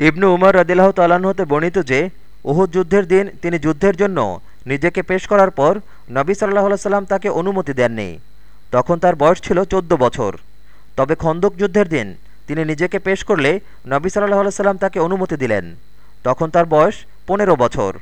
ইবনু উমর রদিল্লাহ তালাহতে হতে বর্ণিত যে, উহুদ যুদ্ধের দিন তিনি যুদ্ধের জন্য নিজেকে পেশ করার পর নবী সাল্লাহ সাল্লাম তাকে অনুমতি দেননি। তখন তার বয়স ছিল চোদ্দ বছর। তবে খন্দক যুদ্ধের দিন তিনি নিজেকে পেশ করলে নবী সাল্লাহ সাল্লাম তাকে অনুমতি দিলেন। তখন তার বয়স পনেরো বছর।